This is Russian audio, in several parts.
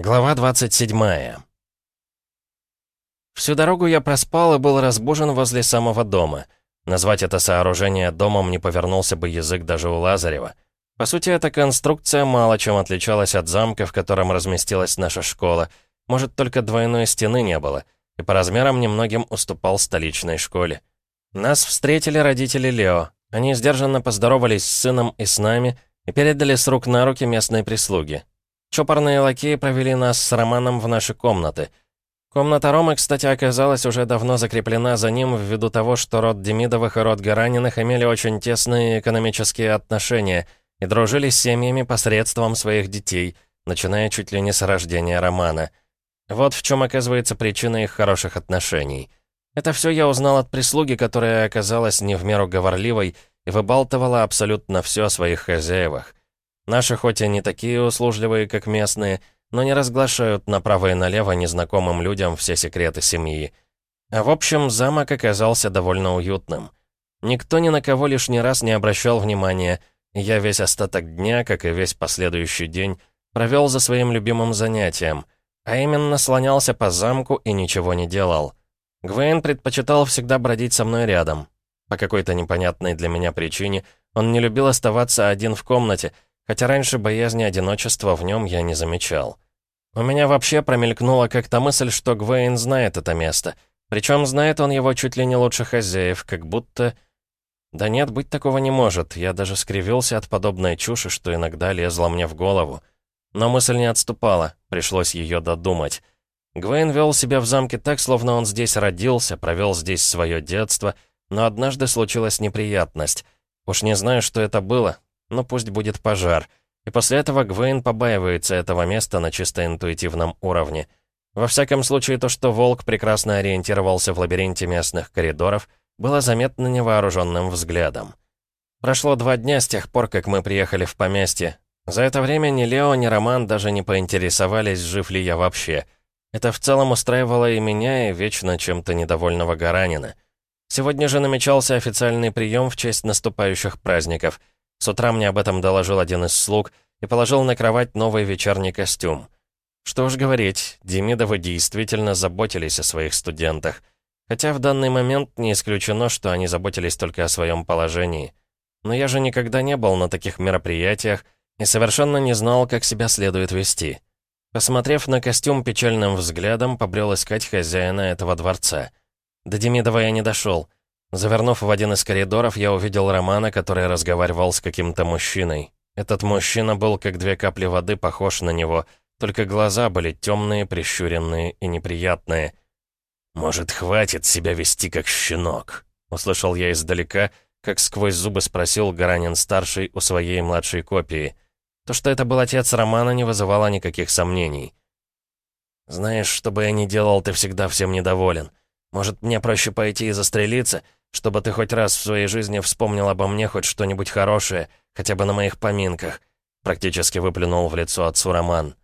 Глава 27 Всю дорогу я проспал и был разбужен возле самого дома. Назвать это сооружение домом не повернулся бы язык даже у Лазарева. По сути, эта конструкция мало чем отличалась от замка, в котором разместилась наша школа. Может, только двойной стены не было, и по размерам немногим уступал столичной школе. Нас встретили родители Лео. Они сдержанно поздоровались с сыном и с нами и передали с рук на руки местной прислуги. Чопорные лакеи провели нас с Романом в наши комнаты. Комната Ромы, кстати, оказалась уже давно закреплена за ним ввиду того, что род Демидовых и род Гараниных имели очень тесные экономические отношения и дружили с семьями посредством своих детей, начиная чуть ли не с рождения Романа. Вот в чем оказывается причина их хороших отношений. Это все я узнал от прислуги, которая оказалась не в меру говорливой и выбалтывала абсолютно все о своих хозяевах. Наши хоть и не такие услужливые, как местные, но не разглашают направо и налево незнакомым людям все секреты семьи. А в общем, замок оказался довольно уютным. Никто ни на кого лишний раз не обращал внимания, я весь остаток дня, как и весь последующий день, провел за своим любимым занятием, а именно слонялся по замку и ничего не делал. Гвейн предпочитал всегда бродить со мной рядом. По какой-то непонятной для меня причине он не любил оставаться один в комнате — хотя раньше боязни одиночества в нем я не замечал. У меня вообще промелькнула как-то мысль, что Гвейн знает это место. Причем знает он его чуть ли не лучше хозяев, как будто... Да нет, быть такого не может. Я даже скривился от подобной чуши, что иногда лезла мне в голову. Но мысль не отступала, пришлось ее додумать. Гвейн вел себя в замке так, словно он здесь родился, провел здесь свое детство, но однажды случилась неприятность. Уж не знаю, что это было, но пусть будет пожар. И после этого Гвейн побаивается этого места на чисто интуитивном уровне. Во всяком случае, то, что Волк прекрасно ориентировался в лабиринте местных коридоров, было заметно невооруженным взглядом. Прошло два дня с тех пор, как мы приехали в поместье. За это время ни Лео, ни Роман даже не поинтересовались, жив ли я вообще. Это в целом устраивало и меня, и вечно чем-то недовольного Гаранина. Сегодня же намечался официальный прием в честь наступающих праздников — с утра мне об этом доложил один из слуг и положил на кровать новый вечерний костюм. Что уж говорить, Демидовы действительно заботились о своих студентах. Хотя в данный момент не исключено, что они заботились только о своем положении. Но я же никогда не был на таких мероприятиях и совершенно не знал, как себя следует вести. Посмотрев на костюм печальным взглядом, побрел искать хозяина этого дворца. До Демидова я не дошел. Завернув в один из коридоров, я увидел Романа, который разговаривал с каким-то мужчиной. Этот мужчина был, как две капли воды, похож на него, только глаза были темные, прищуренные и неприятные. «Может, хватит себя вести как щенок?» — услышал я издалека, как сквозь зубы спросил Гаранин-старший у своей младшей копии. То, что это был отец Романа, не вызывало никаких сомнений. «Знаешь, что бы я ни делал, ты всегда всем недоволен. Может, мне проще пойти и застрелиться?» Чтобы ты хоть раз в своей жизни вспомнил обо мне хоть что-нибудь хорошее, хотя бы на моих поминках», практически выплюнул в лицо отцу Роман.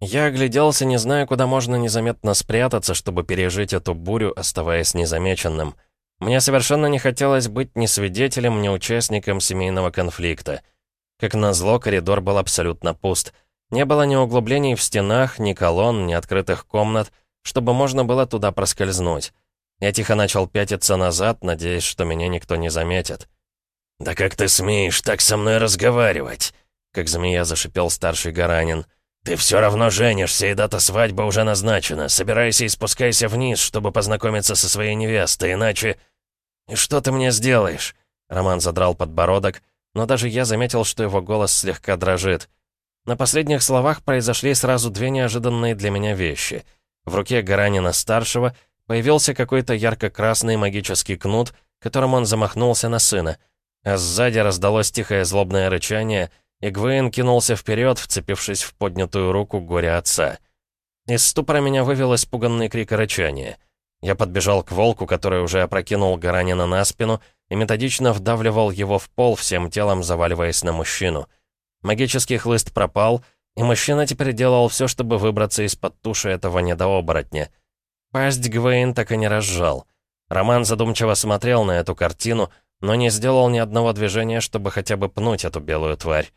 Я огляделся, не зная, куда можно незаметно спрятаться, чтобы пережить эту бурю, оставаясь незамеченным. Мне совершенно не хотелось быть ни свидетелем, ни участником семейного конфликта. Как назло, коридор был абсолютно пуст. Не было ни углублений в стенах, ни колонн, ни открытых комнат, чтобы можно было туда проскользнуть. Я тихо начал пятиться назад, надеясь, что меня никто не заметит. «Да как ты смеешь так со мной разговаривать?» Как змея зашипел старший Гаранин. «Ты все равно женишься, и дата свадьбы уже назначена. Собирайся и спускайся вниз, чтобы познакомиться со своей невестой, иначе...» «И что ты мне сделаешь?» Роман задрал подбородок, но даже я заметил, что его голос слегка дрожит. На последних словах произошли сразу две неожиданные для меня вещи. В руке Гаранина-старшего Появился какой-то ярко-красный магический кнут, которым он замахнулся на сына. А сзади раздалось тихое злобное рычание, и Гвейн кинулся вперед, вцепившись в поднятую руку горя отца. Из ступора меня вывел испуганный крик и рычание. Я подбежал к волку, который уже опрокинул Гаранина на спину, и методично вдавливал его в пол, всем телом заваливаясь на мужчину. Магический хлыст пропал, и мужчина теперь делал все, чтобы выбраться из-под туши этого недооборотня — Пасть Гвейн так и не разжал. Роман задумчиво смотрел на эту картину, но не сделал ни одного движения, чтобы хотя бы пнуть эту белую тварь.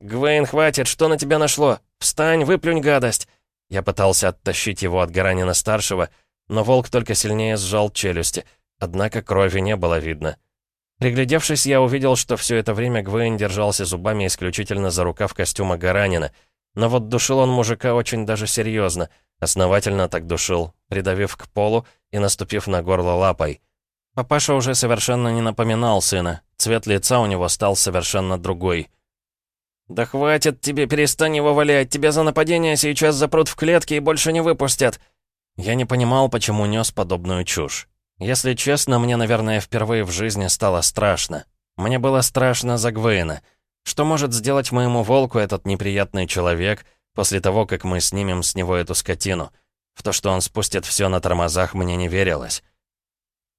«Гвейн, хватит, что на тебя нашло? Встань, выплюнь гадость! Я пытался оттащить его от Гаранина-старшего, но волк только сильнее сжал челюсти, однако крови не было видно. Приглядевшись, я увидел, что все это время Гвейн держался зубами исключительно за рукав костюма Гаранина, но вот душил он мужика очень даже серьезно, основательно так душил, придавив к полу и наступив на горло лапой. Папаша уже совершенно не напоминал сына, цвет лица у него стал совершенно другой. «Да хватит тебе, перестань его валять, тебя за нападение сейчас запрут в клетке и больше не выпустят!» Я не понимал, почему нес подобную чушь. Если честно, мне, наверное, впервые в жизни стало страшно. Мне было страшно за Гвейна. Что может сделать моему волку этот неприятный человек после того, как мы снимем с него эту скотину? В то, что он спустит все на тормозах, мне не верилось.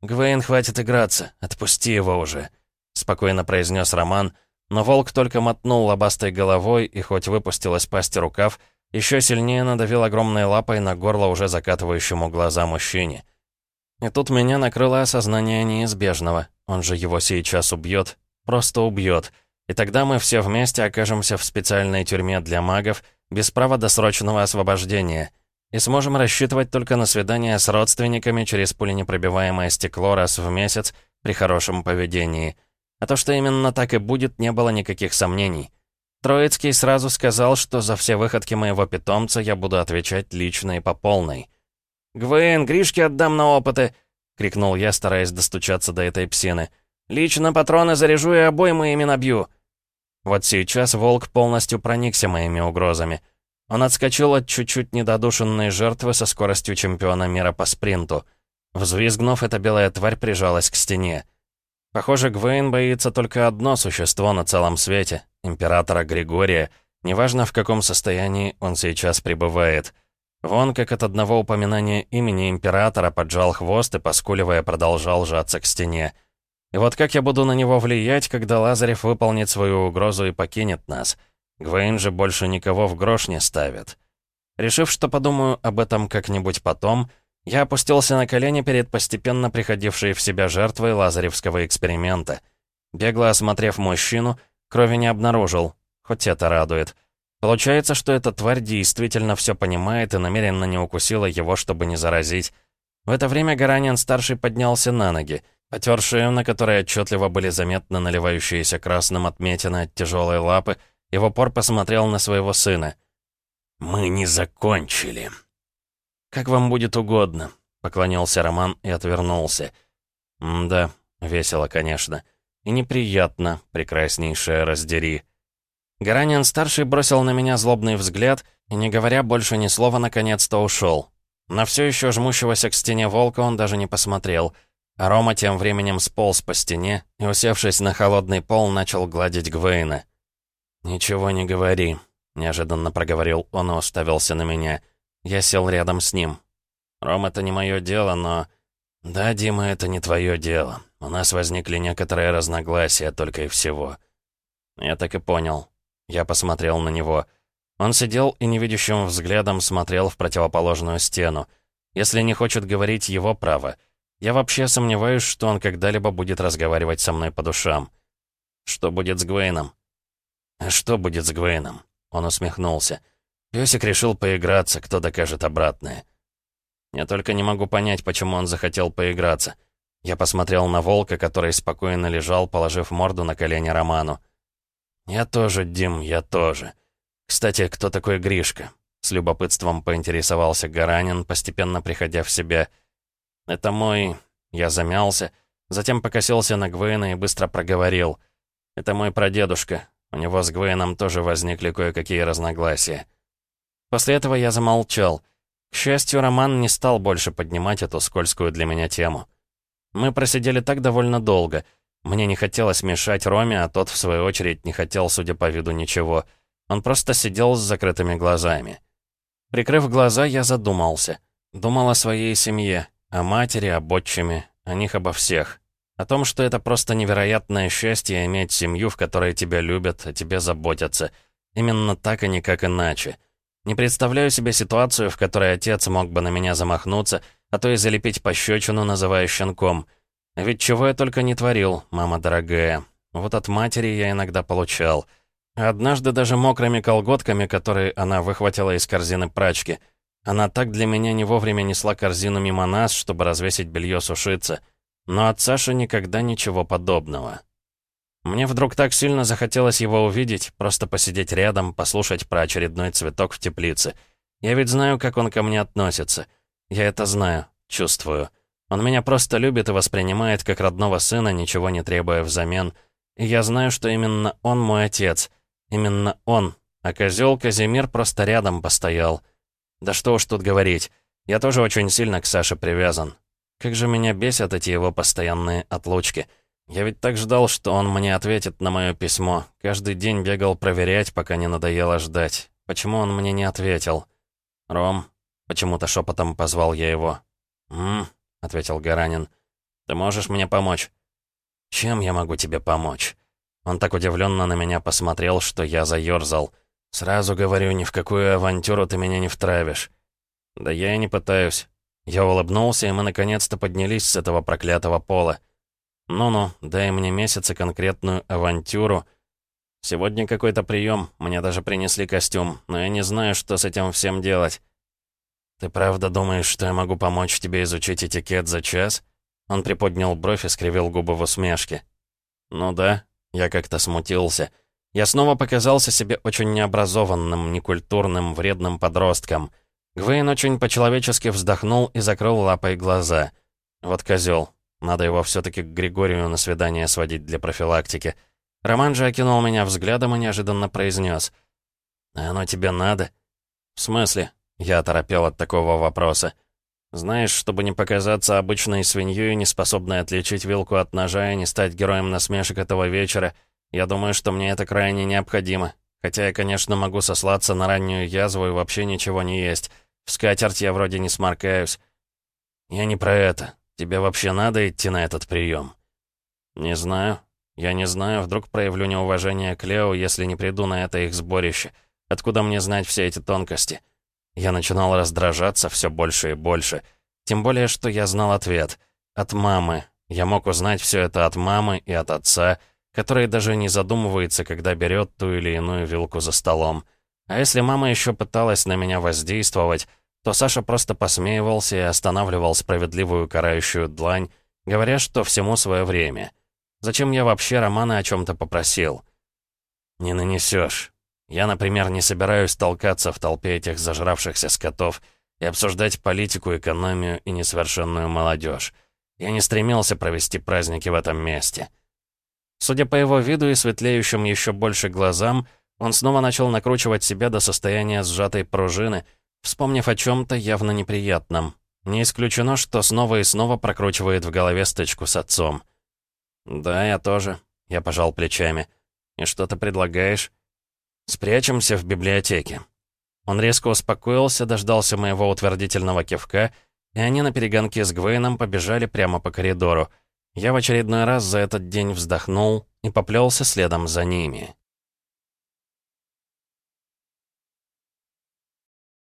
«Гвейн, хватит играться, отпусти его уже», — спокойно произнес Роман, но волк только мотнул лобастой головой и хоть выпустил из пасти рукав, еще сильнее надавил огромной лапой на горло уже закатывающему глаза мужчине. И тут меня накрыло осознание неизбежного. Он же его сейчас убьет. Просто убьет. И тогда мы все вместе окажемся в специальной тюрьме для магов, без права досрочного освобождения. И сможем рассчитывать только на свидание с родственниками через пуленепробиваемое стекло раз в месяц при хорошем поведении. А то, что именно так и будет, не было никаких сомнений. Троицкий сразу сказал, что за все выходки моего питомца я буду отвечать лично и по полной. «Гвен, Гришке отдам на опыты!» — крикнул я, стараясь достучаться до этой псины. «Лично патроны заряжу и обоймы ими набью!» Вот сейчас волк полностью проникся моими угрозами. Он отскочил от чуть-чуть недодушенной жертвы со скоростью чемпиона мира по спринту. Взвизгнув, эта белая тварь прижалась к стене. Похоже, Гвейн боится только одно существо на целом свете — императора Григория, неважно в каком состоянии он сейчас пребывает — Вон как от одного упоминания имени императора поджал хвост и, поскуливая, продолжал сжаться к стене. И вот как я буду на него влиять, когда Лазарев выполнит свою угрозу и покинет нас? Гвейн же больше никого в грош не ставит. Решив, что подумаю об этом как-нибудь потом, я опустился на колени перед постепенно приходившей в себя жертвой лазаревского эксперимента. Бегло осмотрев мужчину, крови не обнаружил, хоть это радует. Получается, что эта тварь действительно все понимает и намеренно не укусила его, чтобы не заразить. В это время Гаранин-старший поднялся на ноги. Потер шею, на которой отчетливо были заметны наливающиеся красным отметины от тяжелой лапы, и в упор посмотрел на своего сына. «Мы не закончили». «Как вам будет угодно», — поклонился Роман и отвернулся. «Да, весело, конечно. И неприятно, прекраснейшая раздери». Гаранин-старший бросил на меня злобный взгляд и, не говоря больше ни слова, наконец-то ушел. На все еще жмущегося к стене волка он даже не посмотрел. Рома тем временем сполз по стене и, усевшись на холодный пол, начал гладить Гвейна. «Ничего не говори», — неожиданно проговорил он и уставился на меня. Я сел рядом с ним. «Ром, это не мое дело, но...» «Да, Дима, это не твое дело. У нас возникли некоторые разногласия только и всего». Я так и понял. Я посмотрел на него. Он сидел и невидящим взглядом смотрел в противоположную стену. Если не хочет говорить его право. Я вообще сомневаюсь, что он когда-либо будет разговаривать со мной по душам. Что будет с Гвейном? «А что будет с Гвейном? Он усмехнулся. Песик решил поиграться, кто докажет обратное. Я только не могу понять, почему он захотел поиграться. Я посмотрел на волка, который спокойно лежал, положив морду на колени Роману. «Я тоже, Дим, я тоже. Кстати, кто такой Гришка?» С любопытством поинтересовался Гаранин, постепенно приходя в себя. «Это мой...» Я замялся, затем покосился на Гвейна и быстро проговорил. «Это мой прадедушка. У него с Гвейном тоже возникли кое-какие разногласия». После этого я замолчал. К счастью, Роман не стал больше поднимать эту скользкую для меня тему. Мы просидели так довольно долго — мне не хотелось мешать Роме, а тот, в свою очередь, не хотел, судя по виду, ничего. Он просто сидел с закрытыми глазами. Прикрыв глаза, я задумался. Думал о своей семье, о матери, об отчиме, о них обо всех. О том, что это просто невероятное счастье иметь семью, в которой тебя любят, о тебе заботятся. Именно так, а никак иначе. Не представляю себе ситуацию, в которой отец мог бы на меня замахнуться, а то и залепить пощечину, называя щенком — ведь чего я только не творил, мама дорогая. Вот от матери я иногда получал. Однажды даже мокрыми колготками, которые она выхватила из корзины прачки. Она так для меня не вовремя несла корзину мимо нас, чтобы развесить белье сушиться. Но от Саши никогда ничего подобного. Мне вдруг так сильно захотелось его увидеть, просто посидеть рядом, послушать про очередной цветок в теплице. Я ведь знаю, как он ко мне относится. Я это знаю, чувствую. Он меня просто любит и воспринимает как родного сына, ничего не требуя взамен. И я знаю, что именно он мой отец. Именно он. А козел Казимир просто рядом постоял. Да что уж тут говорить. Я тоже очень сильно к Саше привязан. Как же меня бесят эти его постоянные отлучки. Я ведь так ждал, что он мне ответит на мое письмо. Каждый день бегал проверять, пока не надоело ждать. Почему он мне не ответил? «Ром», — почему-то шепотом позвал я его. «М, ответил Гаранин. «Ты можешь мне помочь?» «Чем я могу тебе помочь?» Он так удивленно на меня посмотрел, что я заёрзал. «Сразу говорю, ни в какую авантюру ты меня не втравишь». «Да я и не пытаюсь». Я улыбнулся, и мы наконец-то поднялись с этого проклятого пола. «Ну-ну, дай мне месяц и конкретную авантюру». «Сегодня какой-то прием, мне даже принесли костюм, но я не знаю, что с этим всем делать». «Ты правда думаешь, что я могу помочь тебе изучить этикет за час?» Он приподнял бровь и скривил губы в усмешке. «Ну да», я как-то смутился. Я снова показался себе очень необразованным, некультурным, вредным подростком. Гвейн очень по-человечески вздохнул и закрыл лапой глаза. Вот козел. Надо его все-таки к Григорию на свидание сводить для профилактики. Роман же окинул меня взглядом и неожиданно произнес. «А оно тебе надо?» «В смысле?» Я оторопел от такого вопроса. «Знаешь, чтобы не показаться обычной свиньей, не способной отличить вилку от ножа и не стать героем насмешек этого вечера, я думаю, что мне это крайне необходимо. Хотя я, конечно, могу сослаться на раннюю язву и вообще ничего не есть. В скатерть я вроде не сморкаюсь. Я не про это. Тебе вообще надо идти на этот прием? Не знаю. Я не знаю, вдруг проявлю неуважение к Лео, если не приду на это их сборище. Откуда мне знать все эти тонкости?» Я начинал раздражаться все больше и больше. Тем более, что я знал ответ. От мамы. Я мог узнать все это от мамы и от отца, который даже не задумывается, когда берет ту или иную вилку за столом. А если мама еще пыталась на меня воздействовать, то Саша просто посмеивался и останавливал справедливую карающую длань, говоря, что всему свое время. Зачем я вообще Романа о чем-то попросил? «Не нанесешь», я, например, не собираюсь толкаться в толпе этих зажравшихся скотов и обсуждать политику, экономию и несовершенную молодежь. Я не стремился провести праздники в этом месте. Судя по его виду и светлеющим еще больше глазам, он снова начал накручивать себя до состояния сжатой пружины, вспомнив о чем-то явно неприятном. Не исключено, что снова и снова прокручивает в голове стычку с отцом. «Да, я тоже», — я пожал плечами. «И что ты предлагаешь?» «Спрячемся в библиотеке». Он резко успокоился, дождался моего утвердительного кивка, и они на перегонке с Гвейном побежали прямо по коридору. Я в очередной раз за этот день вздохнул и поплелся следом за ними.